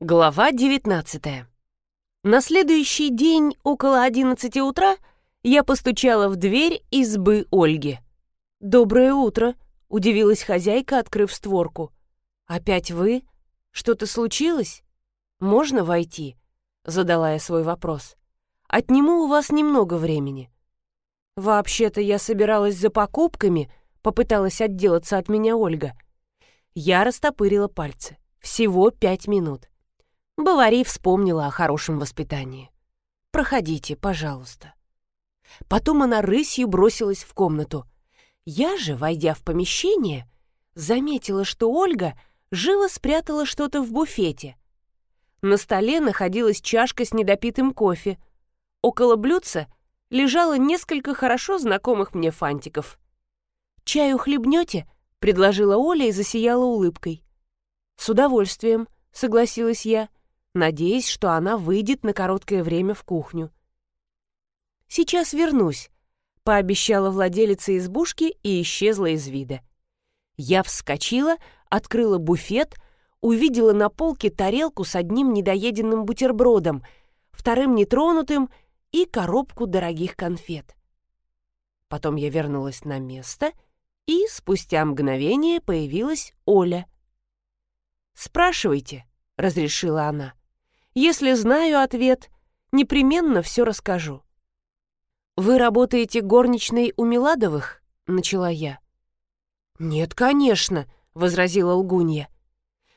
Глава 19 На следующий день около 11 утра я постучала в дверь избы Ольги. «Доброе утро», — удивилась хозяйка, открыв створку. «Опять вы? Что-то случилось? Можно войти?» — задала я свой вопрос. «Отниму у вас немного времени». «Вообще-то я собиралась за покупками», — попыталась отделаться от меня Ольга. Я растопырила пальцы. Всего пять минут. Бавари вспомнила о хорошем воспитании. «Проходите, пожалуйста». Потом она рысью бросилась в комнату. Я же, войдя в помещение, заметила, что Ольга живо спрятала что-то в буфете. На столе находилась чашка с недопитым кофе. Около блюдца лежало несколько хорошо знакомых мне фантиков. «Чаю хлебнете?» — предложила Оля и засияла улыбкой. «С удовольствием», — согласилась я надеясь, что она выйдет на короткое время в кухню. «Сейчас вернусь», — пообещала владелица избушки и исчезла из вида. Я вскочила, открыла буфет, увидела на полке тарелку с одним недоеденным бутербродом, вторым нетронутым и коробку дорогих конфет. Потом я вернулась на место, и спустя мгновение появилась Оля. «Спрашивайте», — разрешила она. Если знаю ответ, непременно все расскажу. «Вы работаете горничной у Миладовых?» — начала я. «Нет, конечно», — возразила лгунья.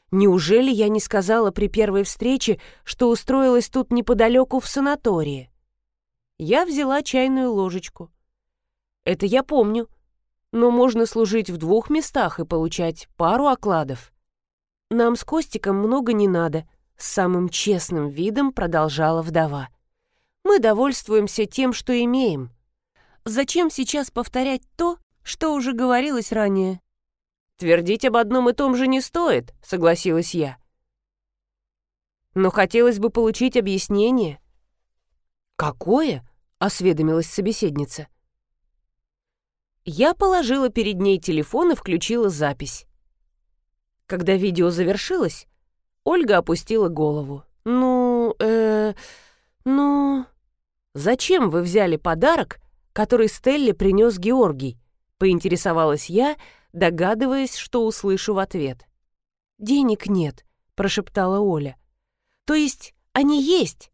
«Неужели я не сказала при первой встрече, что устроилась тут неподалеку в санатории?» Я взяла чайную ложечку. «Это я помню, но можно служить в двух местах и получать пару окладов. Нам с Костиком много не надо», с самым честным видом продолжала вдова. «Мы довольствуемся тем, что имеем. Зачем сейчас повторять то, что уже говорилось ранее?» «Твердить об одном и том же не стоит», — согласилась я. «Но хотелось бы получить объяснение». «Какое?» — осведомилась собеседница. Я положила перед ней телефон и включила запись. Когда видео завершилось, Ольга опустила голову. «Ну, э, ну...» «Зачем вы взяли подарок, который Стелле принес Георгий?» — поинтересовалась я, догадываясь, что услышу в ответ. «Денег нет», — прошептала Оля. «То есть они есть,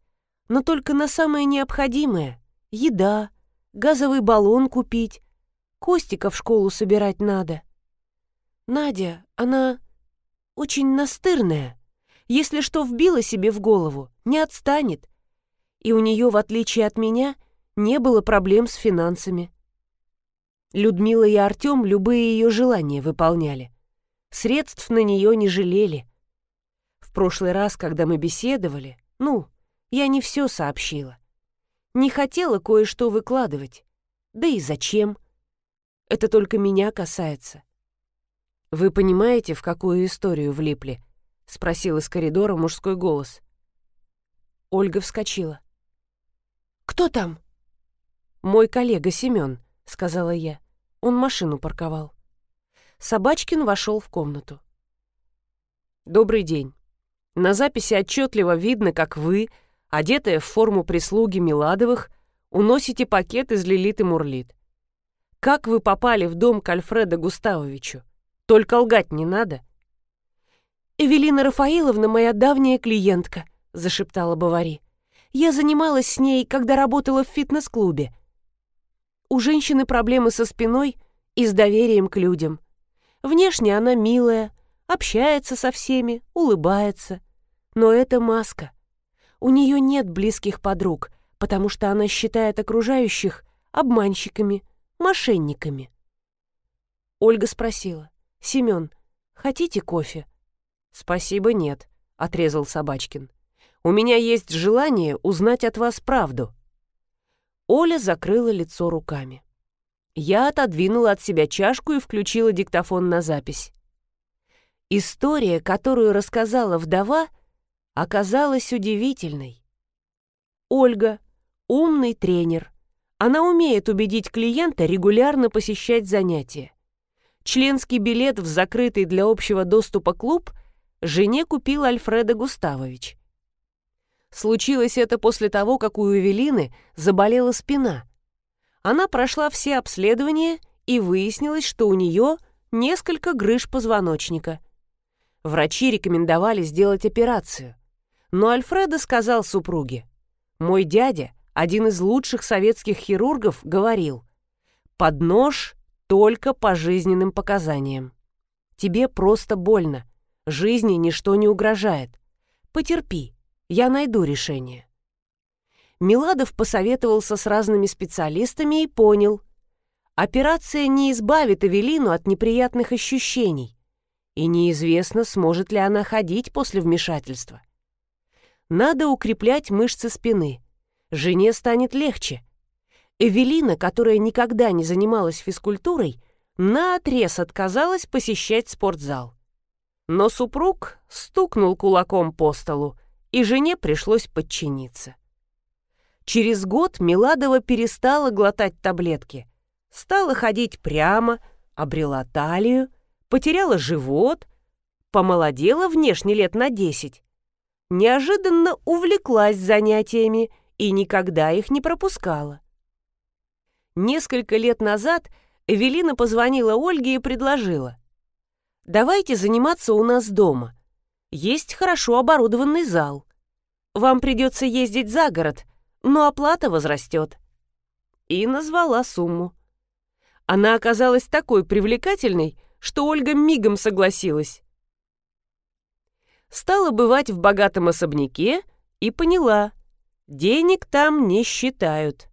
но только на самое необходимое. Еда, газовый баллон купить, Костика в школу собирать надо. Надя, она очень настырная. Если что вбила себе в голову, не отстанет. И у нее, в отличие от меня, не было проблем с финансами. Людмила и Артем любые ее желания выполняли. Средств на нее не жалели. В прошлый раз, когда мы беседовали, ну, я не все сообщила. Не хотела кое-что выкладывать. Да и зачем? Это только меня касается. Вы понимаете, в какую историю влипли? — спросил из коридора мужской голос. Ольга вскочила. «Кто там?» «Мой коллега Семен», — сказала я. Он машину парковал. Собачкин вошел в комнату. «Добрый день. На записи отчетливо видно, как вы, одетая в форму прислуги Миладовых, уносите пакет из Лилит и Мурлит. Как вы попали в дом к Альфреду Густавовичу? Только лгать не надо. «Эвелина Рафаиловна моя давняя клиентка», — зашептала Бавари. «Я занималась с ней, когда работала в фитнес-клубе. У женщины проблемы со спиной и с доверием к людям. Внешне она милая, общается со всеми, улыбается. Но это маска. У нее нет близких подруг, потому что она считает окружающих обманщиками, мошенниками». Ольга спросила. «Семен, хотите кофе?» «Спасибо, нет», — отрезал Собачкин. «У меня есть желание узнать от вас правду». Оля закрыла лицо руками. Я отодвинула от себя чашку и включила диктофон на запись. История, которую рассказала вдова, оказалась удивительной. Ольга — умный тренер. Она умеет убедить клиента регулярно посещать занятия. Членский билет в закрытый для общего доступа клуб жене купил Альфреда Густавович. Случилось это после того, как у Эвелины заболела спина. Она прошла все обследования и выяснилось, что у нее несколько грыж позвоночника. Врачи рекомендовали сделать операцию. Но Альфредо сказал супруге, «Мой дядя, один из лучших советских хирургов, говорил, под нож только по жизненным показаниям. Тебе просто больно, жизни ничто не угрожает. Потерпи, я найду решение». Миладов посоветовался с разными специалистами и понял. Операция не избавит Эвелину от неприятных ощущений, и неизвестно, сможет ли она ходить после вмешательства. Надо укреплять мышцы спины. Жене станет легче. Эвелина, которая никогда не занималась физкультурой, наотрез отказалась посещать спортзал. Но супруг стукнул кулаком по столу, и жене пришлось подчиниться. Через год Миладова перестала глотать таблетки, стала ходить прямо, обрела талию, потеряла живот, помолодела внешне лет на десять, неожиданно увлеклась занятиями и никогда их не пропускала. Несколько лет назад Эвелина позвонила Ольге и предложила. «Давайте заниматься у нас дома. Есть хорошо оборудованный зал. Вам придется ездить за город, но оплата возрастет». И назвала сумму. Она оказалась такой привлекательной, что Ольга мигом согласилась стала бывать в богатом особняке и поняла, денег там не считают.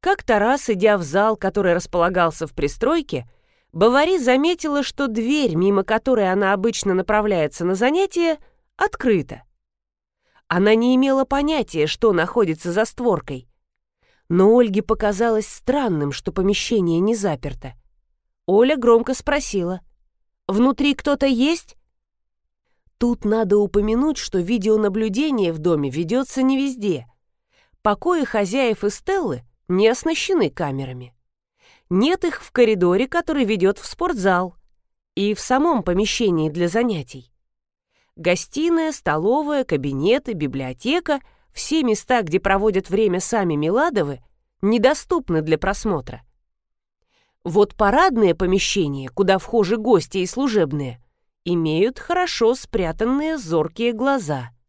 Как-то раз, идя в зал, который располагался в пристройке, Бавари заметила, что дверь, мимо которой она обычно направляется на занятия, открыта. Она не имела понятия, что находится за створкой. Но Ольге показалось странным, что помещение не заперто. Оля громко спросила. «Внутри кто-то есть?» Тут надо упомянуть, что видеонаблюдение в доме ведется не везде. Покои хозяев и Стеллы не оснащены камерами. Нет их в коридоре, который ведет в спортзал, и в самом помещении для занятий. Гостиная, столовая, кабинеты, библиотека — все места, где проводят время сами Миладовы, недоступны для просмотра. Вот парадное помещение, куда вхожи гости и служебные, имеют хорошо спрятанные зоркие глаза –